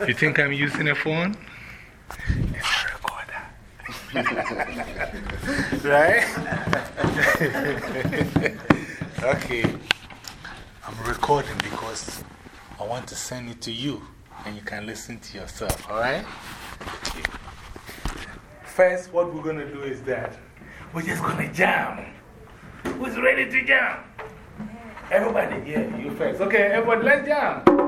You think I'm using a phone? It's a recorder. right? okay. I'm recording because I want to send it to you and you can listen to yourself, alright? Okay. First, what we're going to do is that we're just going to jam. Who's ready to jam? Everybody, yeah, you first. Okay, everybody, let's jam.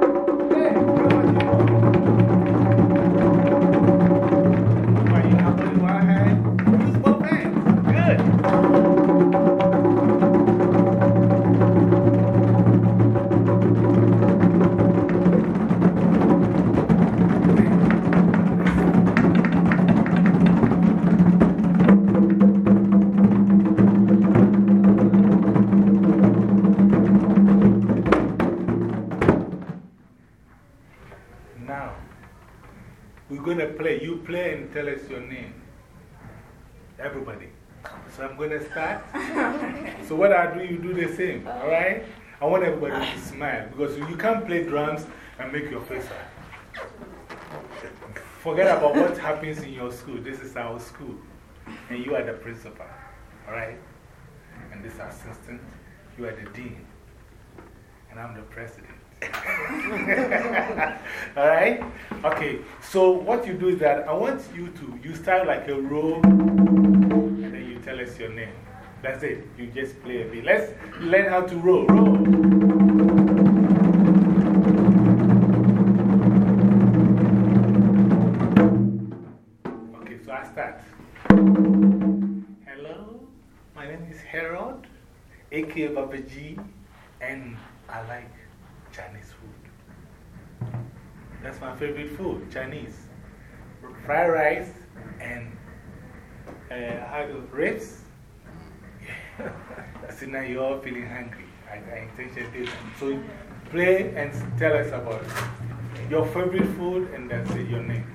tell us your name. Everybody. So I'm going to start. so what I do, you do the same. All right? I want everybody to smile because you can't play drums and make your face up. Forget about what happens in your school. This is our school. And you are the principal. All right? And this assistant. You are the dean. And I'm the president. All right? Okay, so what you do is that I want you to, you start like a row and then you tell us your name. That's it. You just play a bit. Let's learn how to row. Row. Harold, aka Babaji, and I like Chinese food. That's my favorite food, Chinese. Fried rice and uh, ribs. See, now you're all feeling hungry. I, I intentionally did So play and tell us about your favorite food and that's say your name.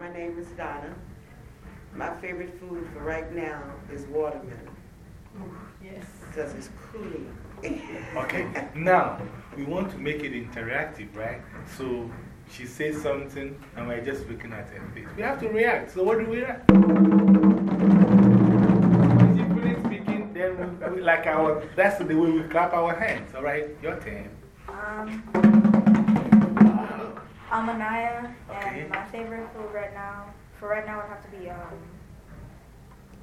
My name is Donna. My favorite food for right now is watermelon. Yes. Because it's cooling. okay, now we want to make it interactive, right? So she says something, and we're just looking at her face. We have to react. So, what do we react? Speaking, then like our, that's the way we clap our hands. All right, your turn. Um, wow. Okay. and my favorite food right now, for right now, would have to be um,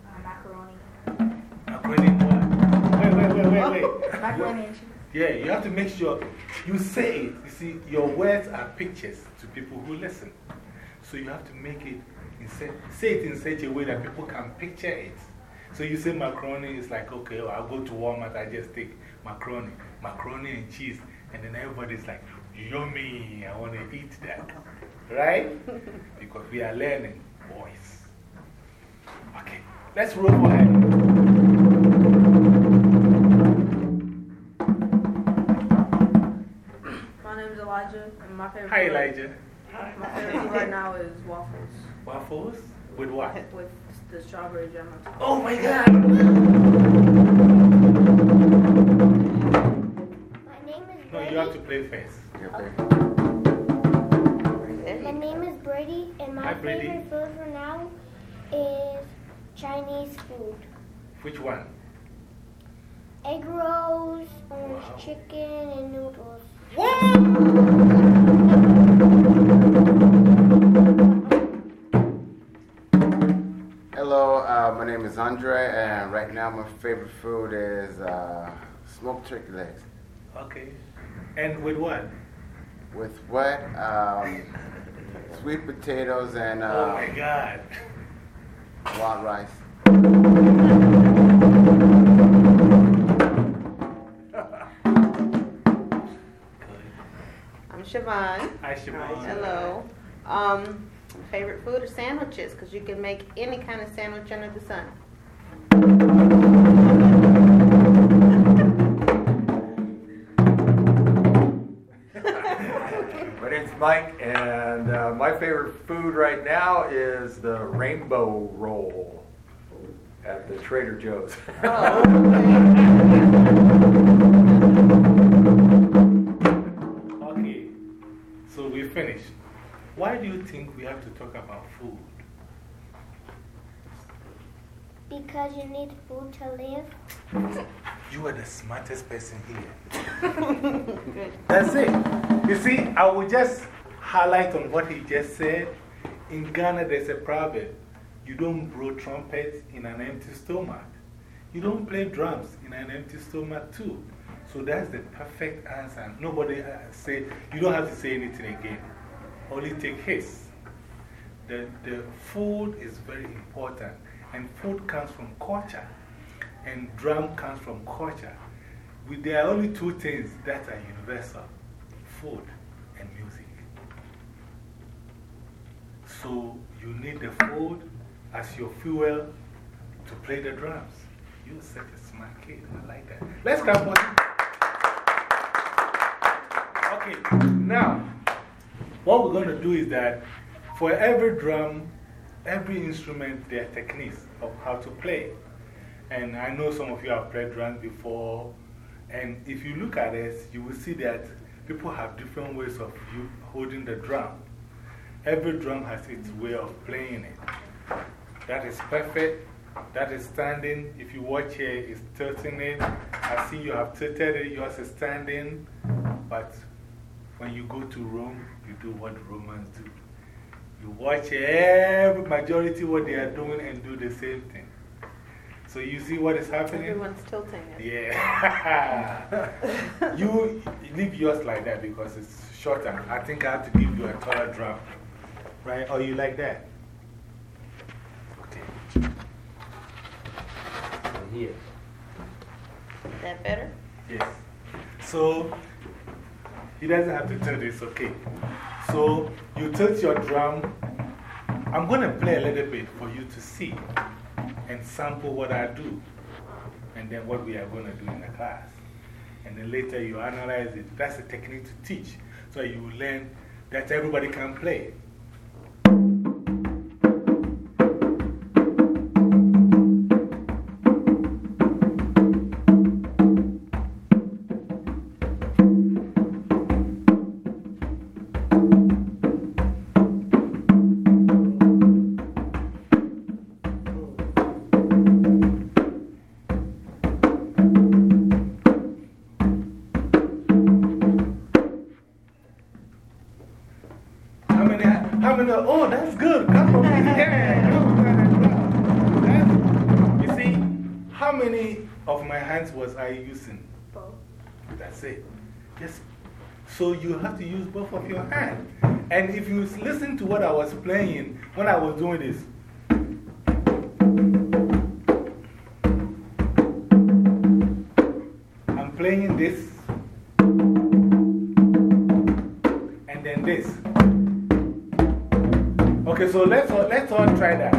uh, macaroni. Macaroni, wait, wait, yeah, you have to make sure you say it. You see, your words are pictures to people who listen. So you have to make it, say it in such a way that people can picture it. So you say macaroni, it's like, okay, well, I'll go to Walmart, I just take macaroni, macaroni and cheese. And then everybody's like, yummy, I want to eat that. Right? Because we are learning voice. Okay, let's roll ahead. Elijah. And my favorite Hi, Elijah. Food, my favorite food right now is waffles. Waffles? With what? With the strawberry jam on top. Oh my god! No, you have to play first. Okay. My name is Brady, and my Hi, Brady. favorite food for now is Chinese food. Which one? Egg rolls, orange wow. chicken, and noodles. Hello, uh, my name is Andre, and right now my favorite food is uh, smoked turkey legs. Okay. And with what? With what? Um, sweet potatoes and. Oh my um, god. Wild rice. Siobhan. Hi, Siobhan. Hello. Um, favorite food or sandwiches? Because you can make any kind of sandwich under the sun. my name's Mike, and uh, my favorite food right now is the rainbow roll at the Trader Joe's. oh, okay. Why do you think we have to talk about food? Because you need food to live. You are the smartest person here. That's it. You see, I will just highlight on what he just said. In Ghana, there's a proverb you don't blow trumpets in an empty stomach. You don't play drums in an empty stomach, too. So that's the perfect answer. Nobody uh, say, you don't have to say anything again. Only take his. The, the food is very important. And food comes from culture. And drum comes from culture. We, there are only two things that are universal food and music. So you need the food as your fuel to play the drums. You're such a smart kid. I like that. Let's clap for. Okay, now, what we're going to do is that for every drum, every instrument, there are techniques of how to play. And I know some of you have played drums before. And if you look at this, you will see that people have different ways of you holding the drum. Every drum has its way of playing it. That is perfect. That is standing. If you watch here, it's tilting it. I see you have tilted it. Yours is standing. But when you go to Rome, you do what Romans do. You watch every majority what they are doing and do the same thing. So you see what is happening? Everyone's tilting it. Yeah. you leave yours like that because it's shorter. I think I have to give you a taller drum. Right? Or you like that? Okay. And here. Is that better? Yes. So, he doesn't have to tilt it's okay. So, you tilt your drum. I'm going to play a little bit for you to see and sample what I do, and then what we are going to do in the class. And then later you analyze it. That's a technique to teach. So you learn that everybody can play. Many of my hands was I using? Both. That's it. Just, so you have to use both of your hands. And if you listen to what I was playing when I was doing this, I'm playing this, and then this. Okay, so let's all, let's all try that.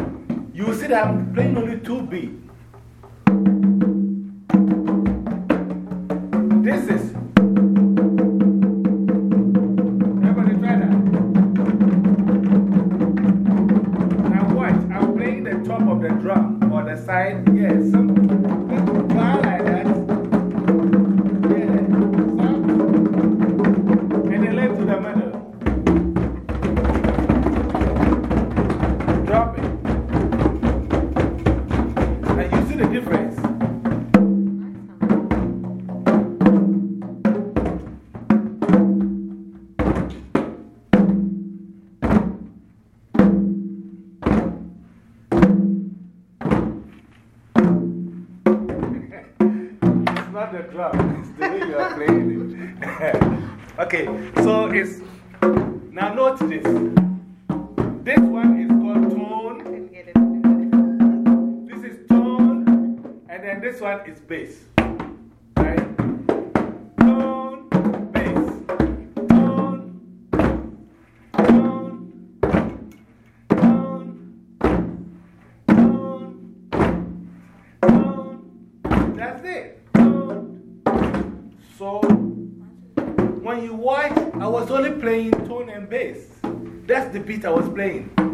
You see that I'm playing only two beats. This drum, it's the way you are playing it. okay, so it's. Now, note this. This one is called tone. This is tone, and then this one is bass. Playing tone and bass. That's the beat I was playing.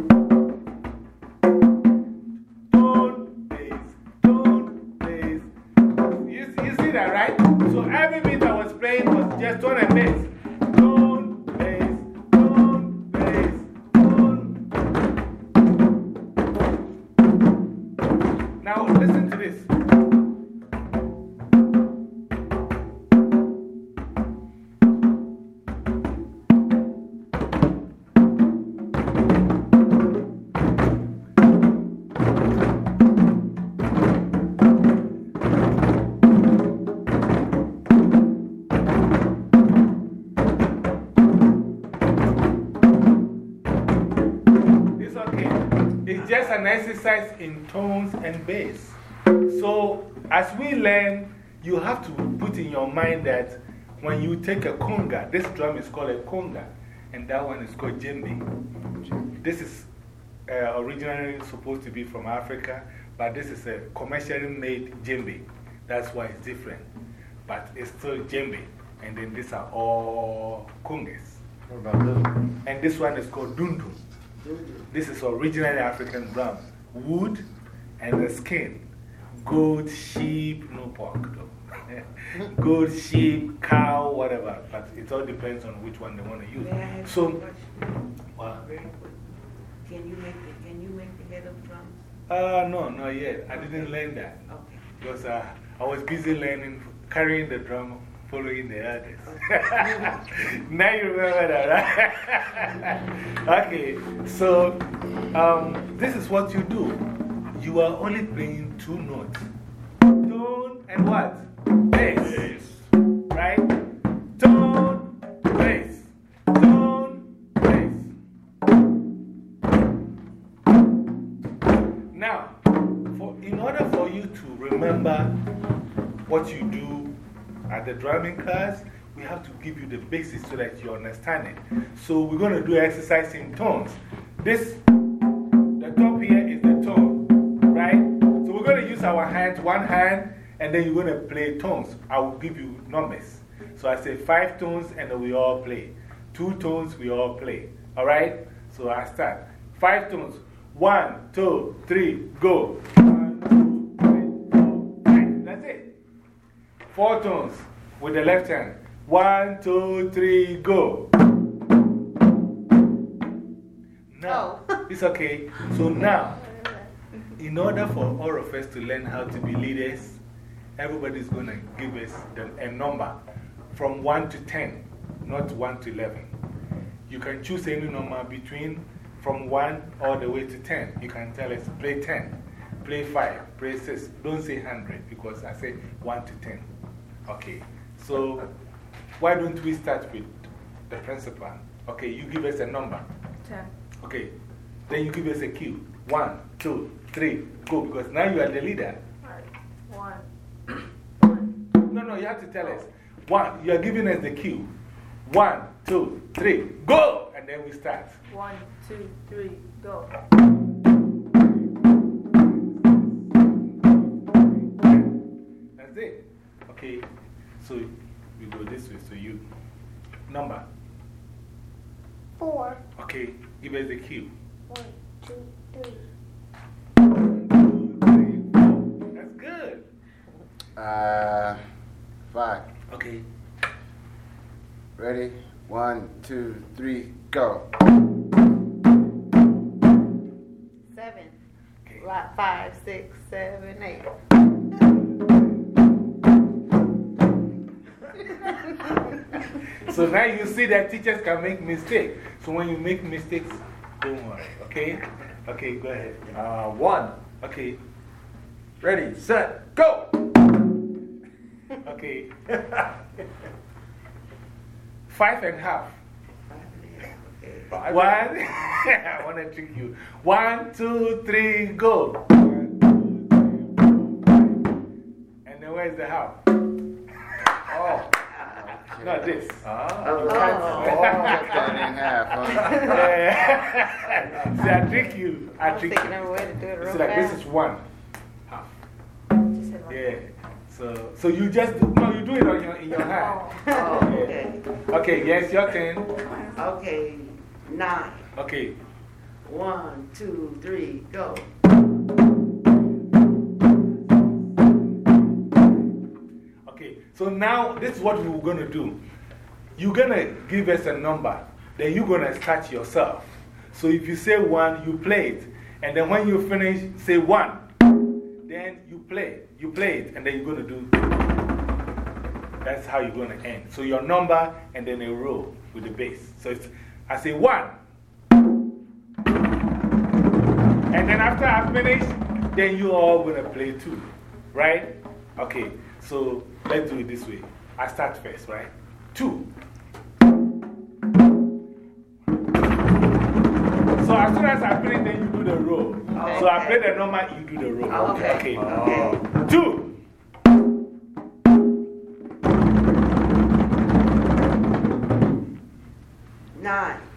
Exercise in tones and bass. So, as we learn, you have to put in your mind that when you take a conga, this drum is called a conga, and that one is called djembe. This is uh, originally supposed to be from Africa, but this is a commercially made djembe. That's why it's different. But it's still djembe. And then these are all congas. What about this? And this one is called dundun. This is originally African drum. Wood and the skin. Goat, sheep, no pork though. Goat, sheep, cow, whatever. But it all depends on which one they want to use. May I ask So, you a what? Can you make the, can you make the head of drums? Uh, no, not yet. I didn't learn that. Okay. Because uh, I was busy learning, carrying the drum, following the others. now you remember that, right? okay, so um, this is what you do. You are only playing two notes tone and what? Bass. Right? Tone, bass. Tone, bass. Now, for, in order for you to remember what you do at the drumming class, we have to give you the basics so that you understand it. So, we're going to do exercise in tones. This, the top here is the tone, right? So, we're going to use our hands, one hand, and then you're going to play tones. I will give you numbers. So, I say five tones, and then we all play. Two tones, we all play. All right? So, I start. Five tones. One, two, three, go. Four tones with the left hand. One, two, three, go. Now, oh. it's okay. So now, in order for all of us to learn how to be leaders, everybody's going to give us the, a number from 1 to 10, not 1 to 11. You can choose any number between from 1 all the way to 10. You can tell us play 10, play 5, play 6. Don't say 100 because I say 1 to 10. Okay, so why don't we start with the principal? Okay, you give us a number. Ten. Okay, then you give us a cue. One, two, three, go. Because now you are the leader. One. No, no, you have to tell us. One, you are giving us the cue. One, two, three, go! And then we start. One, two, three, go. Okay, so we go this way. So you, number. Four. Okay, give us the cue. One, two, three. One, two, three, four. That's good. Uh, five. Okay, Ready? One, two, three, go. Seven. okay. Five, six, seven, eight. So now you see that teachers can make mistakes. So when you make mistakes, don't worry, okay? Okay, go ahead. Uh, one. Okay, Ready, set, go! okay. Five and a half. Five. One, I want to trick you. One, two, three, go. One, two, three, four, five. And then where's the half? Oh. Not this. Ah. Oh, cut that in half, huh? Yeah. See, I trick you. I I trick thinking you. of a way to do it real It's like this is one. Half. Like Yeah. So, so you just, no, you do it on your, in your hand. Oh, okay. Okay, yes, your turn. Okay, nine. Okay. One, two, three, go. So now this is what we're going to do. You're going to give us a number, then you're going to start yourself. So if you say one, you play it. And then when you finish, say one. Then you play. You play it, and then you're going to do. That's how you're going to end. So your number, and then a row with the bass. So I say one. And then after I finish, then you all going to play two. Right? Okay, so let's do it this way. I start first, right? Two. So as soon as I finish, then you do the roll. So Oh, So I play the normal, you do the roll. Okay. Okay. Okay. Two. Nine.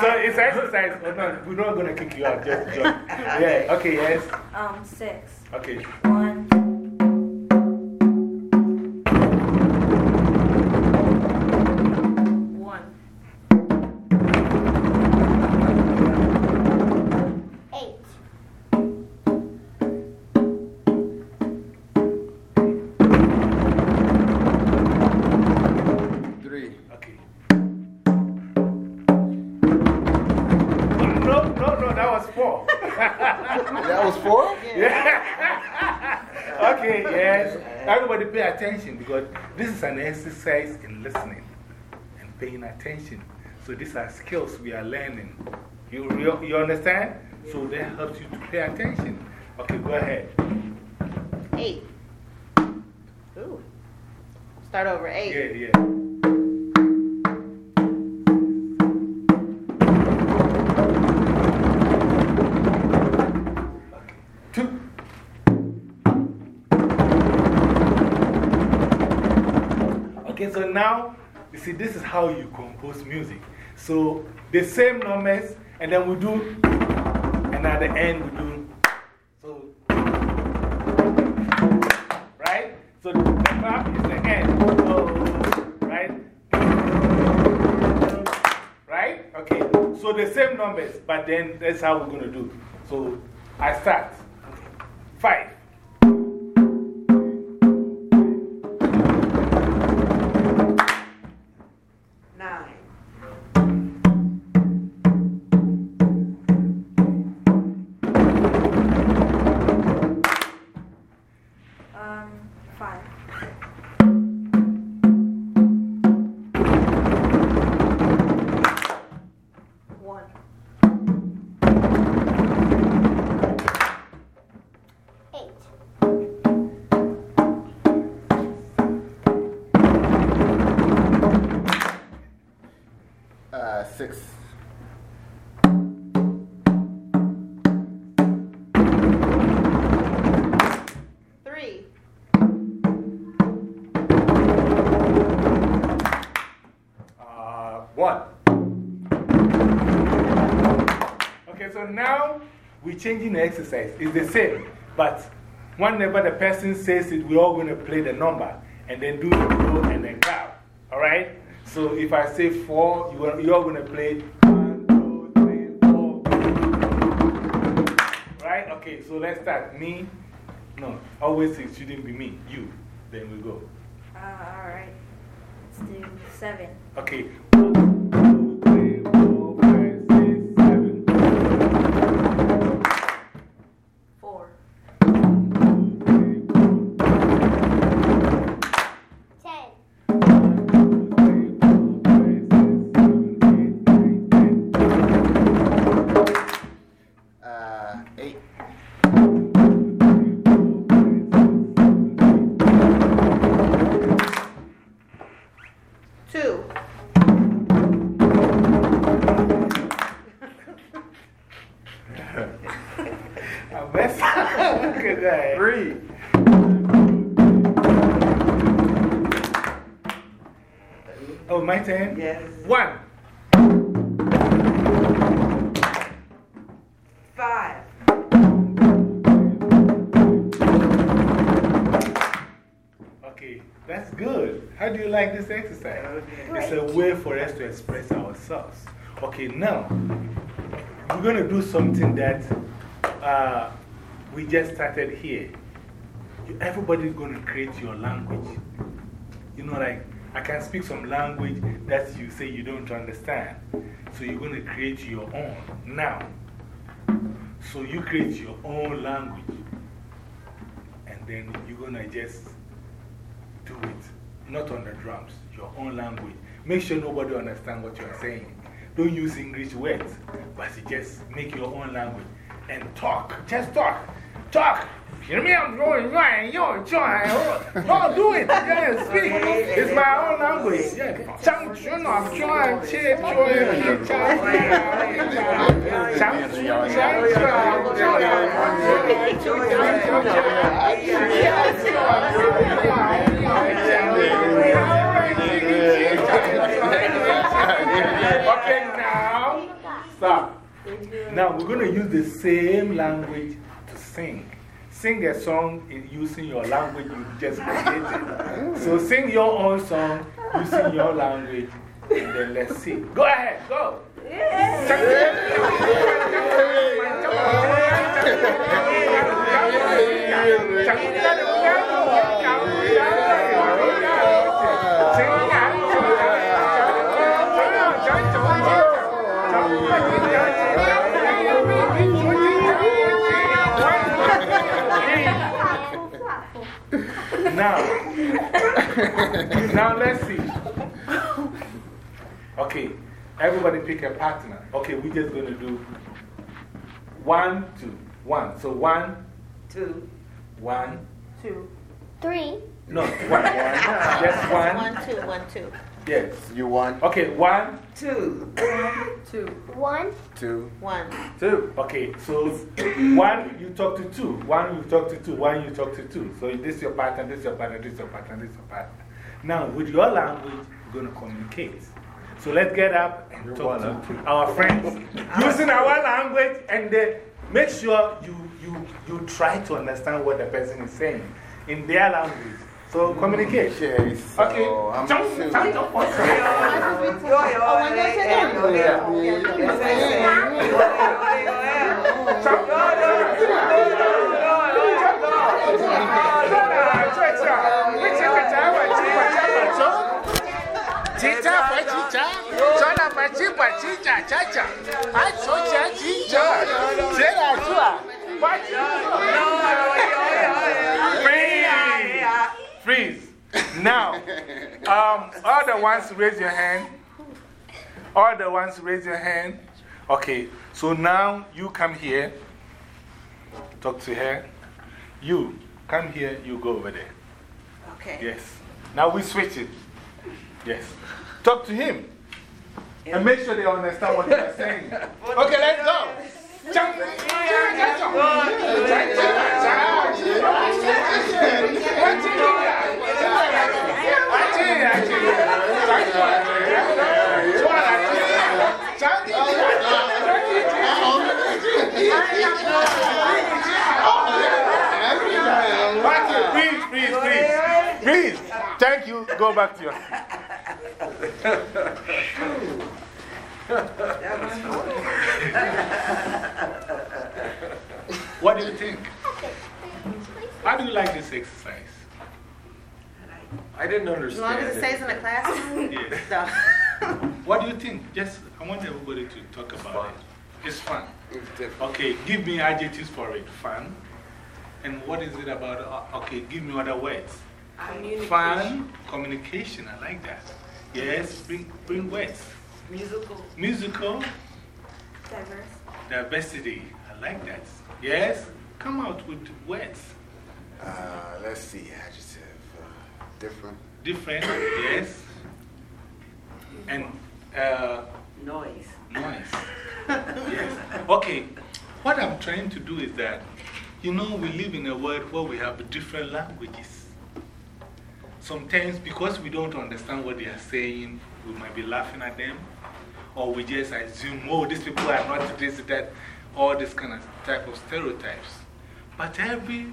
So it's exercise. Oh, no, we're not going to kick you out. Just jump. Yeah, okay, yes. Um, six. Okay. One. Attention. So these are skills we are learning. You, you, you understand? So that helps you to pay attention. Okay, go ahead. Eight. Ooh. Start over. Eight. Yeah, yeah. Two. Okay, so now, you see, this is how you compose music. So the same numbers, and then we do, and at the end we do. So, right? So the clap is the end. So, right? Right? Okay. So the same numbers, but then that's how we're going to do. So I start. Five. One. Okay, so now we're changing the exercise. It's the same, but whenever the person says it, we're all going to play the number and then do the roll and then clap. All right? So if I say four, you're all going to play one, two, three, four. Right? Okay, so let's start. Me? No, always it shouldn't be me. You. Then we go. Uh, alright. Let's do seven. Okay. Like this exercise? It's a way for us to express ourselves. Okay, now we're going to do something that uh, we just started here. Everybody's going to create your language. You know, like I can speak some language that you say you don't understand. So you're going to create your own now. So you create your own language. And then you're going to just do it, not on the drums, your own language. Make sure nobody understands what you're saying. Don't use English words, but just make your own language and talk. Just talk. Talk. You mean I'm going right? You're trying. Oh, do it. Yeah, speak. It's my own language. Chang chun I'm trying. Che chun. Chang. Okay, now. Stop. Now we're going to use the same language sing. Sing a song using your language you just created. So sing your own song using your language and then let's see. Go ahead, go. Now, now let's see. Okay, everybody pick a partner. Okay, we're just going to do one, two, one. So one, Two. one, Two. Three. no, one, one. Just one. One, two, one, two. Yes. You won. Okay, one, Two. Two. One. Two. One. Two. Okay, so one you talk to two, one you talk to two, one you talk to two. So this is your partner, this is your partner, this is your partner, this is your partner. Now, with your language, we're going to communicate. So let's get up and You're talk one, to our friends using our language and then make sure you, you, you try to understand what the person is saying in their language. So communicate. Okay, so Okay. I'm Jump, assuming- jump, jump. Oh, one goes to them. Freeze. Now, um, all the ones raise your hand. All the ones raise your hand. Okay, so now you come here. Talk to her. You come here, you go over there. Okay. Yes. Now we switch it. Yes. Talk to him. And make sure they understand what you are saying. Okay, let's go. Thank you. Go back to your. What do you think? How do you like this exercise? I didn't understand. As long as it it. stays in the class. Yes. So. What do you think? Just, I want everybody to talk about it. It's fun. It's. Okay, give me adjectives for it. Fun. And what is it about? uh, Okay, give me other words. Fun, communication. I like that. Yes, bring, bring words. Musical. Musical, Diverse. diversity. I like that. Yes, come out with words. Uh, let's see, adjective. Uh, different. Different, yes. And uh, Noise. noise. yes. Okay, what I'm trying to do is that, you know, we live in a world where we have different languages. Sometimes, because we don't understand what they are saying, we might be laughing at them, or we just assume, oh, these people are not this, that, all this kind of type of stereotypes. But every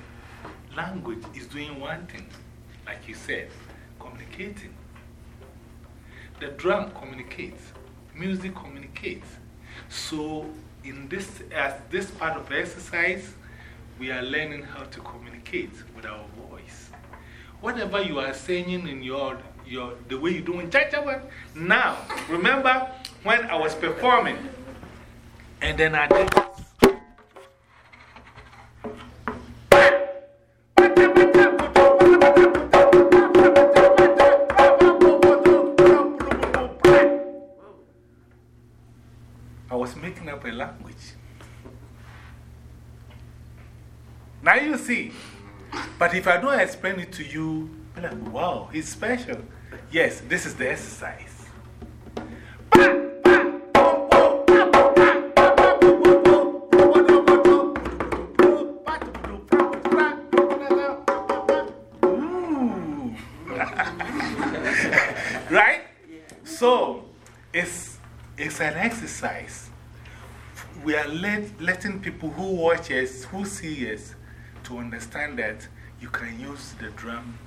language is doing one thing, like you said, communicating. The drum communicates, music communicates. So, in this, as this part of the exercise, we are learning how to communicate with our voice. Whatever you are saying in your, your, the way you're doing, now, remember when I was performing and then I did see. But if I don't explain it to you, you're like, wow, he's special. Yes, this is the exercise. Right? So, it's, it's an exercise. We are let, letting people who watch us, who see us, to understand that you can use the drum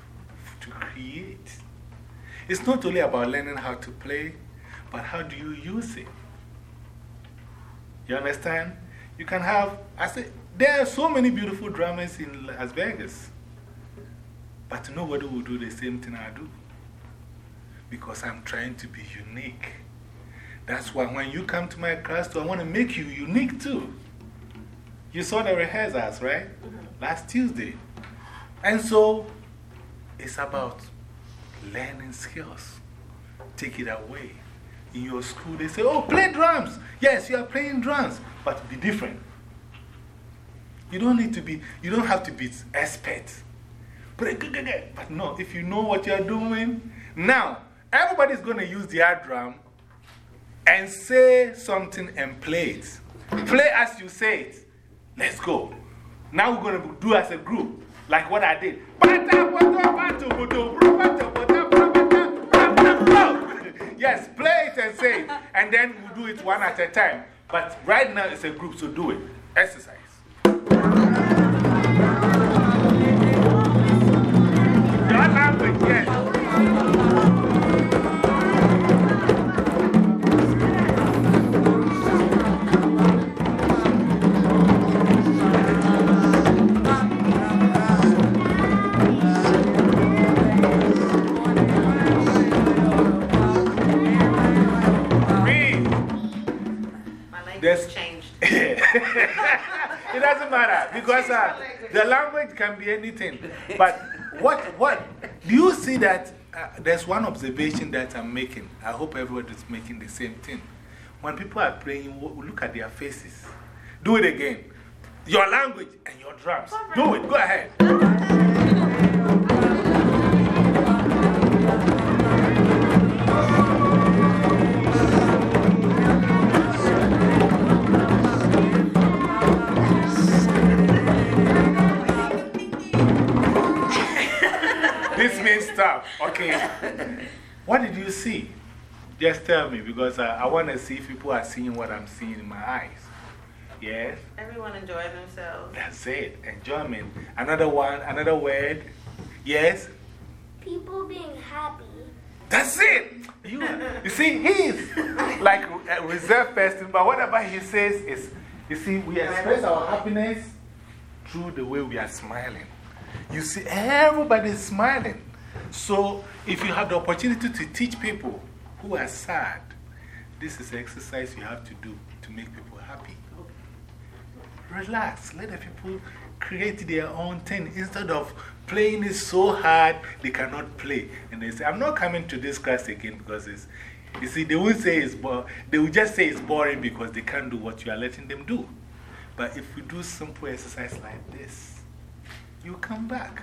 to create. It's not only about learning how to play, but how do you use it? You understand? You can have, I say, there are so many beautiful drummers in Las Vegas, but nobody will do the same thing I do because I'm trying to be unique. That's why when you come to my class, I want to make you unique too. You saw the rehearsals, right? Last Tuesday. And so it's about learning skills. Take it away. In your school, they say, Oh, play drums. Yes, you are playing drums, but be different. You don't need to be, you don't have to be expert. But no, if you know what you're doing, now everybody's going to use their drum and say something and play it. Play as you say it. Let's go. Now we're going to do as a group, like what I did. Yes, play it and say it, and then we'll do it one at a time. But right now it's a group, so do it. Exercise. Doesn't matter because uh, the language can be anything. But what, what, do you see that uh, there's one observation that I'm making? I hope everybody's making the same thing. When people are playing, look at their faces. Do it again. Your language and your drums. Do it. Go ahead. This stop. Okay. What did you see? Just tell me because I, I want to see if people are seeing what I'm seeing in my eyes. Yes? Everyone enjoyed themselves. That's it. Enjoyment. Another one, another word. Yes? People being happy. That's it. You, you see, he's like a reserved person, but whatever he says is, you see, we express our happiness through the way we are smiling. You see, everybody's smiling. So, if you have the opportunity to teach people who are sad, this is the exercise you have to do to make people happy. Relax, let the people create their own thing instead of playing it so hard they cannot play. And they say, I'm not coming to this class again because it's, you see, they won't say it's. They will just say it's boring because they can't do what you are letting them do. But if we do simple exercise like this, you come back.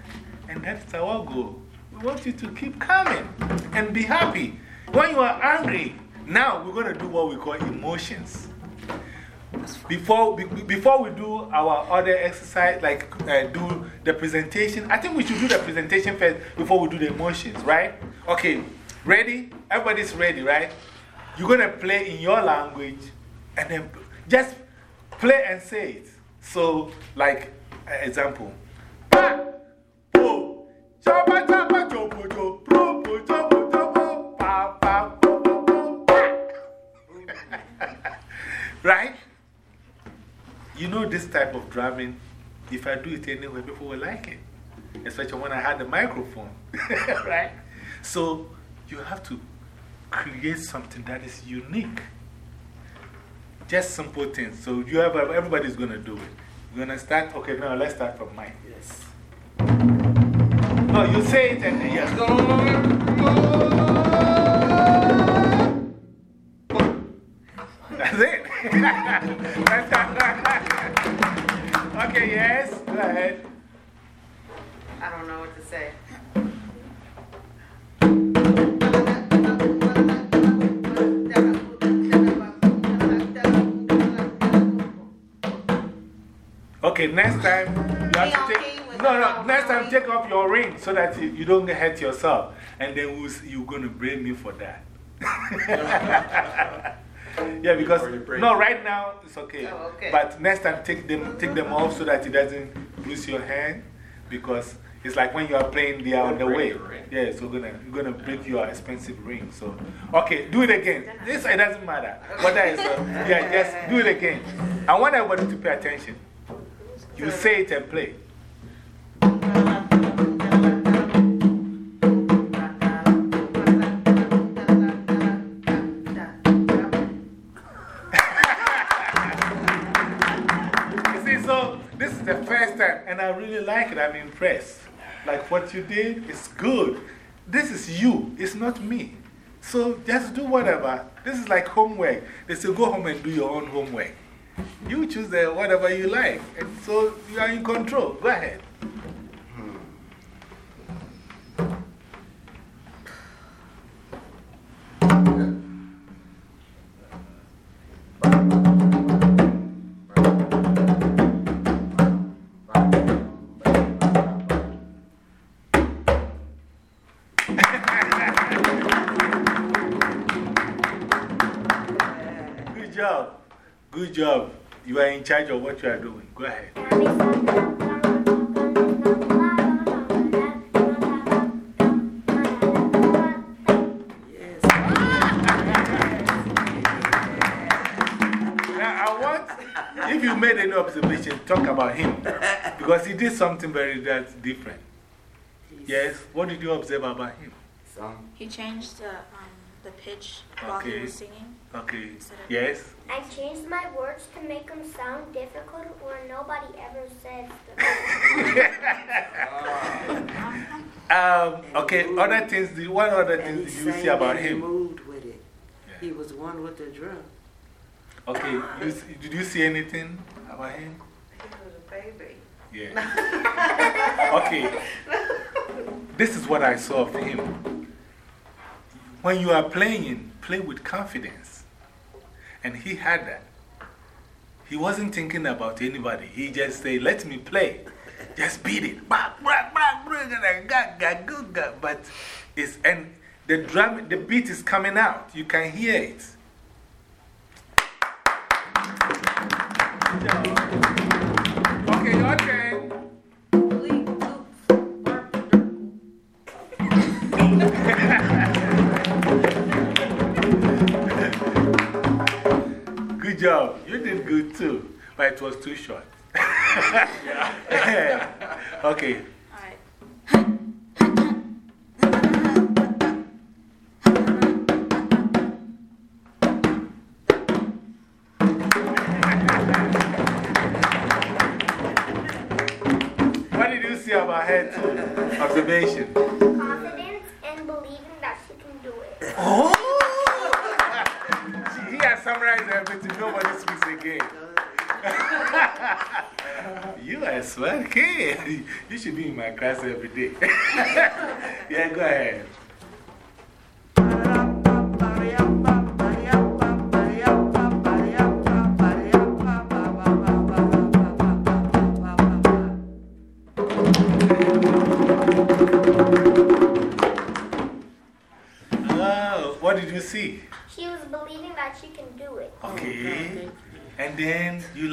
And that's our goal. We want you to keep coming and be happy. When you are angry, now we're going to do what we call emotions. Before, be, before we do our other exercise, like uh, do the presentation, I think we should do the presentation first before we do the emotions, right? Okay, ready? Everybody's ready, right? You're going to play in your language and then just play and say it. So, like, uh, example. Pa, po, right? You know, this type of drumming, if I do it anywhere, people will like it. Especially when I had the microphone. right? So, you have to create something that is unique. Just simple things. So, you have, everybody's going to do it. You're going to start? Okay, now let's start from mine. Yes. No, you say it and then yes. That's it. okay, yes, go ahead. I don't know what to say. Okay, next time you have to take. No, no, next time take off your ring so that you, you don't hurt yourself. And then we'll, you're going to blame me for that. yeah, because. No, right now it's okay. Oh, okay. But next time take them, take them off so that it doesn't bruise your hand. Because it's like when you are playing, they are on the way. Yeah, so gonna, you're going to break your expensive ring. So, okay, do it again. This it doesn't matter. Whether it's, uh, yeah, just do it again. I want everybody to pay attention. You say it and play. Really like it. I'm impressed. Like what you did is good. This is you, it's not me. So just do whatever. This is like homework. They say go home and do your own homework. You choose whatever you like. And so you are in control. Go ahead. Job. You are in charge of what you are doing. Go ahead. Now, I want, if you made any observation, talk about him. Because he did something very that's different. Yes? What did you observe about him? Some. He changed the, um, the pitch while he was singing. Okay. Yes? I changed my words to make them sound difficult where nobody ever says Um, okay, other things, the- what other And things he did you see about and he moved with it. Yeah. He was one with the drum. Okay, you, see- did you see anything about him? He was a baby. Yeah. Okay. This is what I saw of him. When you are playing, play with confidence. And he had that. He wasn't thinking about anybody. He just said, Let me play. Just beat it. But it's, and the drum, the beat is coming out. You can hear it. Good job. You did good too, but it was too short. okay. What did you see about her too? Observation. confidence and believing that she can do it. Oh! She- he has summarized everything. Nobody speaks again. you are kid. You should be in my class every day. yeah, go ahead.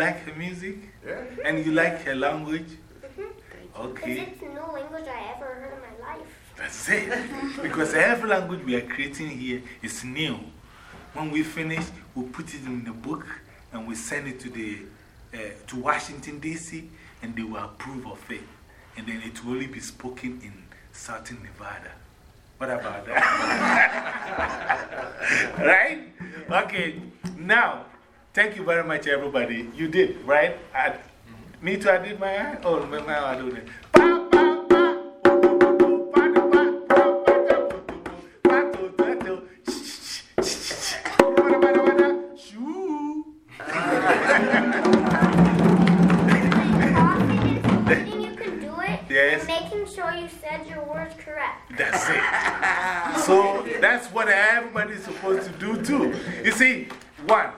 Like her music? Yeah. And you like her language? Because Okay. it's new language I ever heard in my life. That's it. Because every language we are creating here is new. When we finish, we put it in the book and we send it to, the, uh, to Washington, D.C., and they will approve of it. And then it will only be spoken in Southern Nevada. What about that? right? Okay. Now, thank you very much, everybody. You did, right? I, me too, I did my Oh, my, my, I do it, Yes. making sure you said your words correct. That's it. so that's what everybody's supposed to do too. You see, one,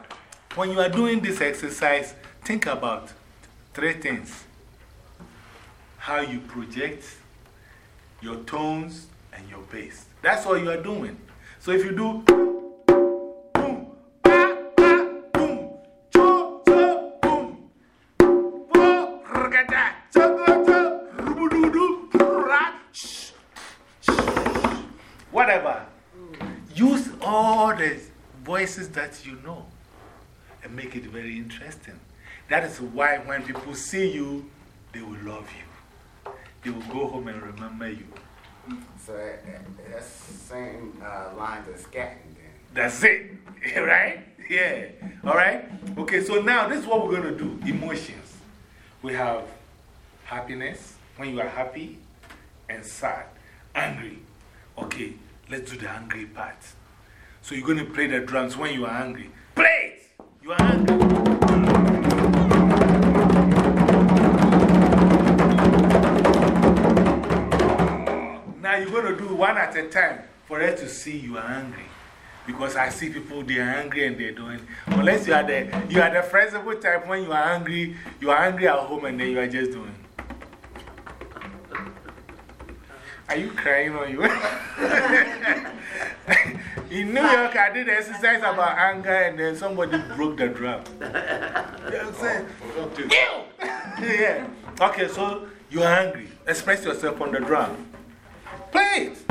when you are doing this exercise, think about three things how you project, your tones, and your bass. That's what you are doing. So if you do whatever. Use all the voices that you know and make it very interesting. That is why when people see you, they will love you. They will go home and remember you. So that, that- that's the same uh, lines as scatting then. That's it. Right? Yeah. All right? Okay, so now this is what we're going to do emotions. We have happiness, when you are happy, and sad, angry. Okay, let's do the angry part. So you're going to play the drums when you are angry. You are angry. Now you're going to do one at a time for her to see you are angry. Because I see people, they are angry and they're doing. Unless you are the, you are the flexible type when you are angry, you are angry at home and then you are just doing. Are you crying or you? In New York, I did exercise about anger and then somebody broke the drum. You know what I'm saying? yeah. Okay, so you are angry. Express yourself on the drum. Play it.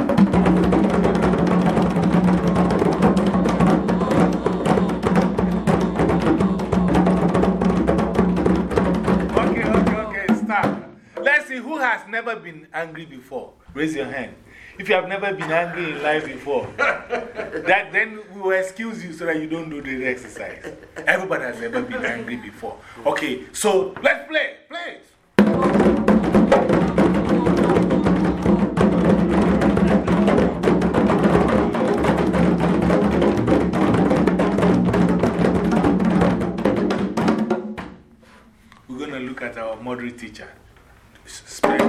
Okay, okay, okay, stop. Let's see who has never been angry before. Raise your hand. If you have never been angry in life before, that, then we will excuse you so that you don't do the exercise. Everybody has ever been angry before. Okay, so let's play. To look at our moderate teacher. Spirit.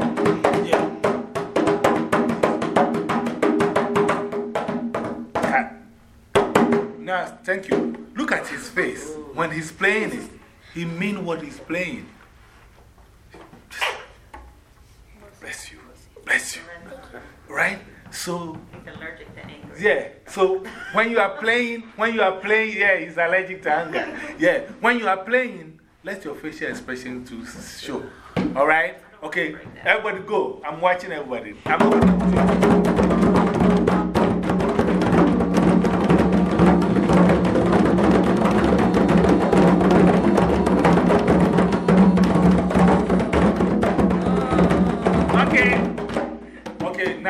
Yeah. Now, thank you. Look at his face. When he's playing it, he mean what he's playing. Bless you. Bless you. Right? So, He's allergic to anger. yeah. So when you are playing, when you are playing, yeah, he's allergic to anger. Yeah. When you are playing, let your facial expression to show. All right? Okay. Everybody go. I'm watching everybody. I'm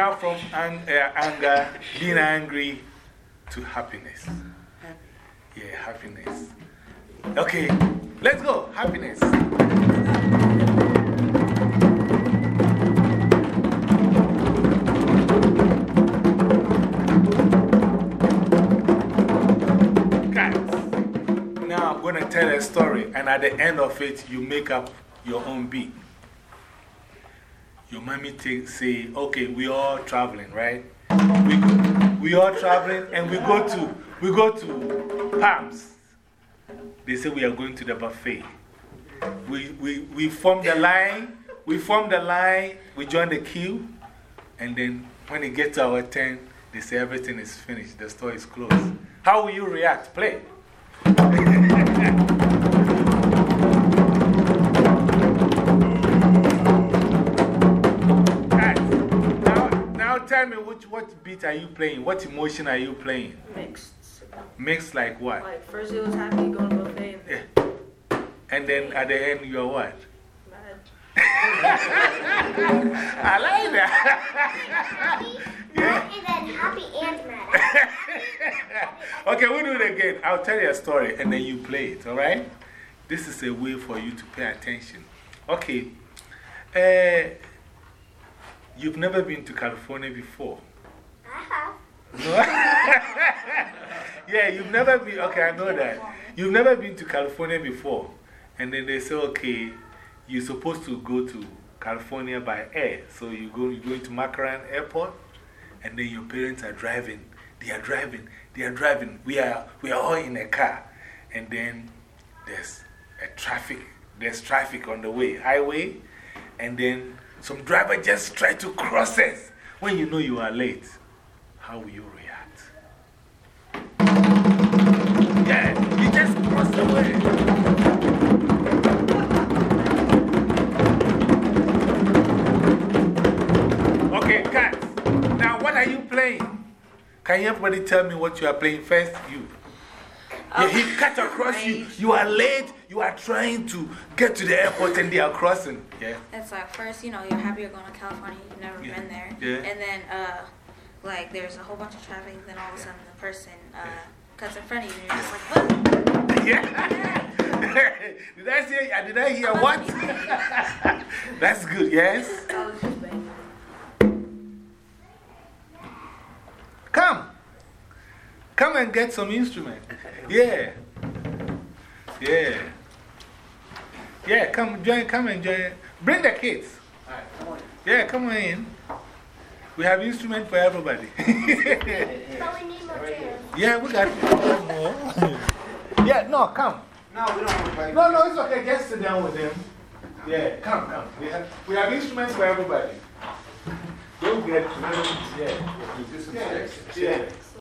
From ang uh, anger, being angry to happiness. Yeah, happiness. Okay, let's go. Happiness. Guys, now I'm going to tell a story, and at the end of it, you make up your own beat. Your mommy take, say, okay, we all traveling, right? We, go- we all traveling and we go to, we go to Palms. They say we are going to the buffet. We, we, we form the line, we form the line, we join the queue, and then when it gets to our turn, they say everything is finished, the store is closed. How will you react? Play. Tell me which, what beat are you playing? What emotion are you playing? Mixed. Mixed like what? Like, first it was happy going to buffet, and then Yeah. And then at the end, you're what? mad. I like that. Mad and then happy and mad. okay, we'll do it again. I'll tell you a story and then you play it, all right? This is a way for you to pay attention. Okay. Uh, you've never been to California before. I have. No? yeah, you've never been. Okay, I know that. You've never been to California before. And then they say, okay, you're supposed to go to California by air. So you go, you go to McCarran Airport, and then your parents are driving. They are driving. They are driving. We are, we are all in a car. And then there's a traffic, there's traffic on the way, highway. And then some driver just try to cross us. When you know you are late, how will you react? Yeah, you just cross the way. Okay, cat. Now, what are you playing? Can everybody tell me what you are playing first? You. Yeah, he cut across you. You are late. You are trying to get to the airport and they are crossing. Yeah. It's like first, you know, you're happy you're going to California. You've never Yeah. been there. Yeah. And then, uh, like, there's a whole bunch of traffic. Then all of a sudden, the person uh, cuts in front of you, and you're just like, what? Yeah. did I say, uh, did I hear what? That's good, yes? I was just banging. Come. Come and get some instrument. Yeah. Yeah. Yeah, come join, come and join. Bring the kids. Yeah, come on in. We have instrument for everybody. But we need more chairs. yeah, we got one more. yeah, no, come. No, we don't want to. No, no, it's okay. Just sit down with them. Yeah, come, come. We have, we have instruments for everybody. Don't get, yeah. Do some. Yeah.